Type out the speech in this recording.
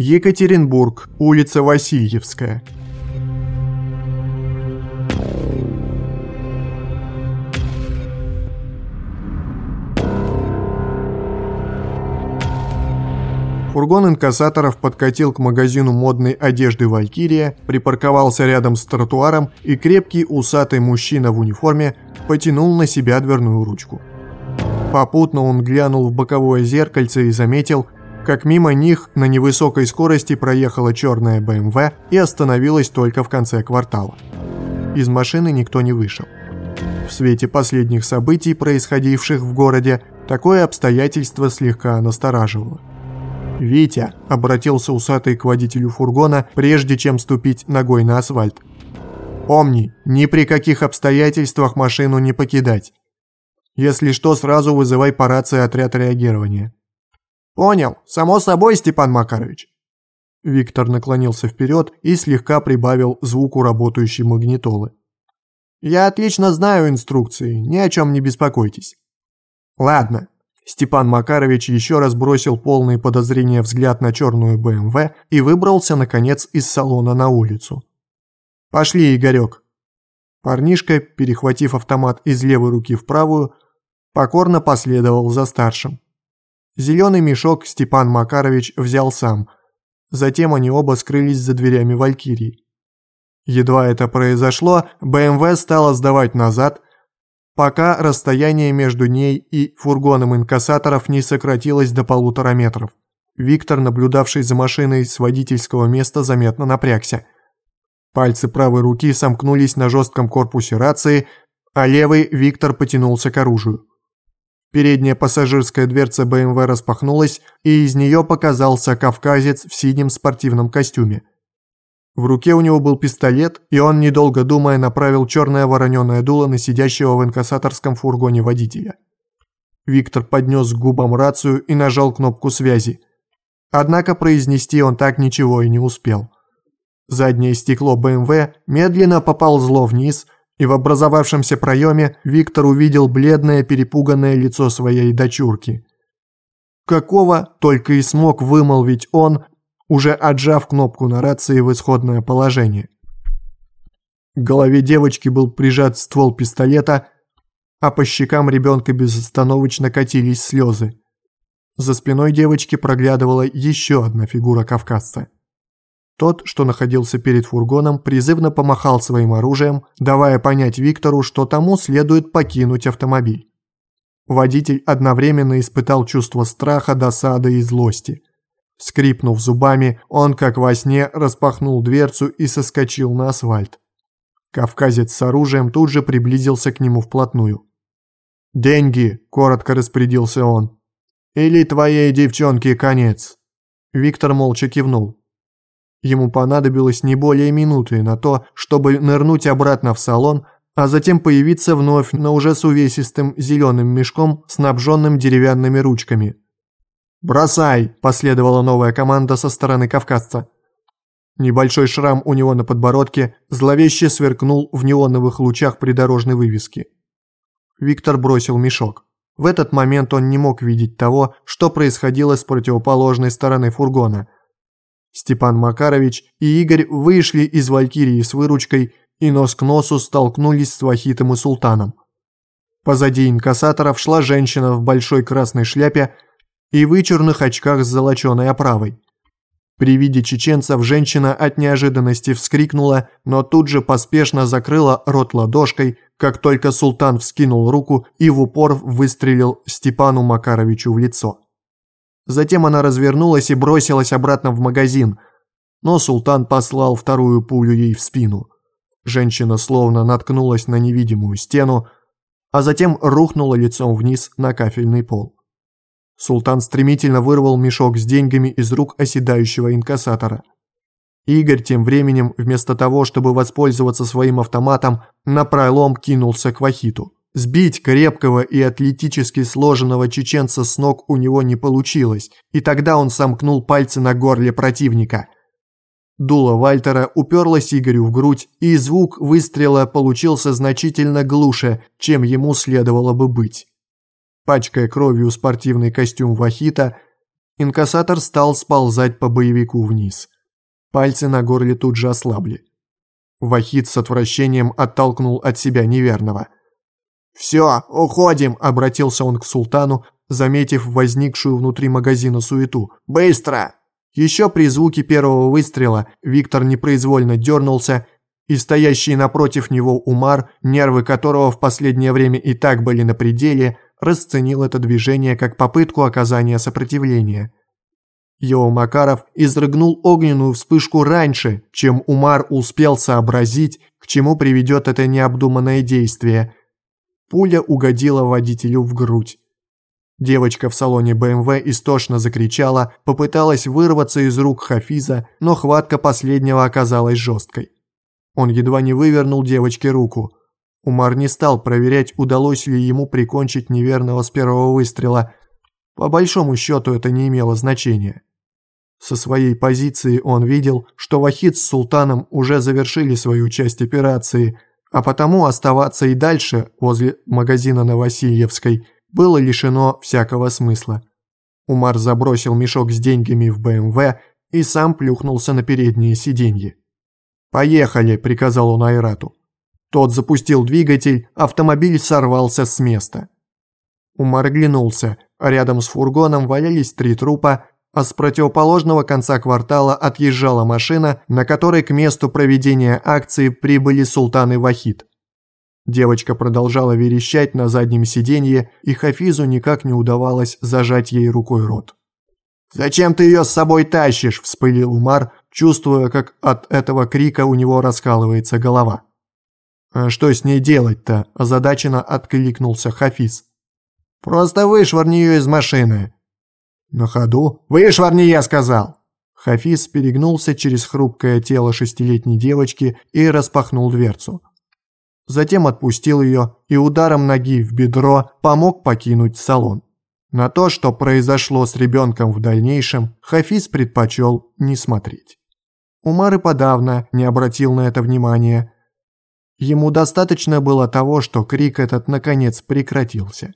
Екатеринбург, улица Васильевская. Фургон инкассаторов подкатил к магазину модной одежды «Валькирия», припарковался рядом с тротуаром, и крепкий усатый мужчина в униформе потянул на себя дверную ручку. Попутно он глянул в боковое зеркальце и заметил, как мимо них на невысокой скорости проехала черная БМВ и остановилась только в конце квартала. Из машины никто не вышел. В свете последних событий, происходивших в городе, такое обстоятельство слегка настораживало. «Витя», — обратился усатый к водителю фургона, прежде чем ступить ногой на асфальт. «Помни, ни при каких обстоятельствах машину не покидать. Если что, сразу вызывай по рации отряд реагирования». «Понял, само собой, Степан Макарович». Виктор наклонился вперед и слегка прибавил звуку работающей магнитолы. «Я отлично знаю инструкции, ни о чем не беспокойтесь». «Ладно, Степан Макарович еще раз бросил полный подозрения взгляд на черную БМВ и выбрался, наконец, из салона на улицу. «Пошли, Игорек». Парнишка, перехватив автомат из левой руки в правую, покорно последовал за старшим. Зеленый мешок Степан Макарович взял сам. Затем они оба скрылись за дверями Валькирии. Едва это произошло, БМВ стала сдавать назад – пока расстояние между ней и фургоном инкассаторов не сократилось до полутора метров. Виктор, наблюдавший за машиной с водительского места, заметно напрягся. Пальцы правой руки сомкнулись на жестком корпусе рации, а левый Виктор потянулся к оружию. Передняя пассажирская дверца БМВ распахнулась, и из нее показался кавказец в синем спортивном костюме. В руке у него был пистолет, и он, недолго думая, направил черное вороненое дуло на сидящего в инкассаторском фургоне водителя. Виктор поднес к губам рацию и нажал кнопку связи. Однако произнести он так ничего и не успел. Заднее стекло БМВ медленно поползло вниз, и в образовавшемся проеме Виктор увидел бледное перепуганное лицо своей дочурки. Какого только и смог вымолвить он, уже отжав кнопку на рации в исходное положение. К голове девочки был прижат ствол пистолета, а по щекам ребенка безостановочно катились слезы. За спиной девочки проглядывала еще одна фигура кавказца. Тот, что находился перед фургоном, призывно помахал своим оружием, давая понять Виктору, что тому следует покинуть автомобиль. Водитель одновременно испытал чувство страха, досады и злости – Скрипнув зубами, он, как во сне, распахнул дверцу и соскочил на асфальт. Кавказец с оружием тут же приблизился к нему вплотную. «Деньги!» – коротко распорядился он. «Или твоей девчонке конец!» Виктор молча кивнул. Ему понадобилось не более минуты на то, чтобы нырнуть обратно в салон, а затем появиться вновь, но уже с увесистым зеленым мешком, снабженным деревянными ручками – «Бросай!» – последовала новая команда со стороны кавказца. Небольшой шрам у него на подбородке зловеще сверкнул в неоновых лучах придорожной вывески. Виктор бросил мешок. В этот момент он не мог видеть того, что происходило с противоположной стороны фургона. Степан Макарович и Игорь вышли из Валькирии с выручкой и нос к носу столкнулись с Вахитом и Султаном. Позади инкассаторов шла женщина в большой красной шляпе и вычурных очках с золоченой оправой. При виде чеченцев женщина от неожиданности вскрикнула, но тут же поспешно закрыла рот ладошкой, как только султан вскинул руку и в упор выстрелил Степану Макаровичу в лицо. Затем она развернулась и бросилась обратно в магазин, но султан послал вторую пулю ей в спину. Женщина словно наткнулась на невидимую стену, а затем рухнула лицом вниз на кафельный пол. Султан стремительно вырвал мешок с деньгами из рук оседающего инкассатора. Игорь тем временем, вместо того, чтобы воспользоваться своим автоматом, напролом кинулся к Вахиту. Сбить крепкого и атлетически сложенного чеченца с ног у него не получилось, и тогда он сомкнул пальцы на горле противника. Дуло Вальтера уперлось Игорю в грудь, и звук выстрела получился значительно глуше, чем ему следовало бы быть. Пачкая кровью спортивный костюм Вахита, Инкассатор стал сползать по боевику вниз. Пальцы на горле тут же ослабли. Вахид с отвращением оттолкнул от себя неверного. «Все, уходим!» – обратился он к султану, заметив возникшую внутри магазина суету. «Быстро!» Еще при звуке первого выстрела Виктор непроизвольно дернулся, и стоящий напротив него Умар, нервы которого в последнее время и так были на пределе, расценил это движение как попытку оказания сопротивления. Его Макаров изрыгнул огненную вспышку раньше, чем Умар успел сообразить, к чему приведет это необдуманное действие. Пуля угодила водителю в грудь. Девочка в салоне БМВ истошно закричала, попыталась вырваться из рук Хафиза, но хватка последнего оказалась жесткой. Он едва не вывернул девочке руку. Умар не стал проверять, удалось ли ему прикончить неверного с первого выстрела. По большому счету это не имело значения. Со своей позиции он видел, что Вахид с Султаном уже завершили свою часть операции, а потому оставаться и дальше возле магазина на Васильевской – было лишено всякого смысла. Умар забросил мешок с деньгами в БМВ и сам плюхнулся на переднее сиденье. «Поехали», – приказал он Айрату. Тот запустил двигатель, автомобиль сорвался с места. Умар оглянулся, рядом с фургоном валялись три трупа, а с противоположного конца квартала отъезжала машина, на которой к месту проведения акции прибыли султан и Вахид. Девочка продолжала верещать на заднем сиденье, и Хафизу никак не удавалось зажать ей рукой рот. «Зачем ты ее с собой тащишь?» – вспылил Умар, чувствуя, как от этого крика у него раскалывается голова. «А что с ней делать-то?» – озадаченно откликнулся Хафиз. «Просто вышвырни ее из машины». «На ходу?» «Вышвырни, я сказал!» Хафиз перегнулся через хрупкое тело шестилетней девочки и распахнул дверцу затем отпустил ее и ударом ноги в бедро помог покинуть салон. На то, что произошло с ребенком в дальнейшем, Хафиз предпочел не смотреть. Умар и подавно не обратил на это внимания. Ему достаточно было того, что крик этот наконец прекратился.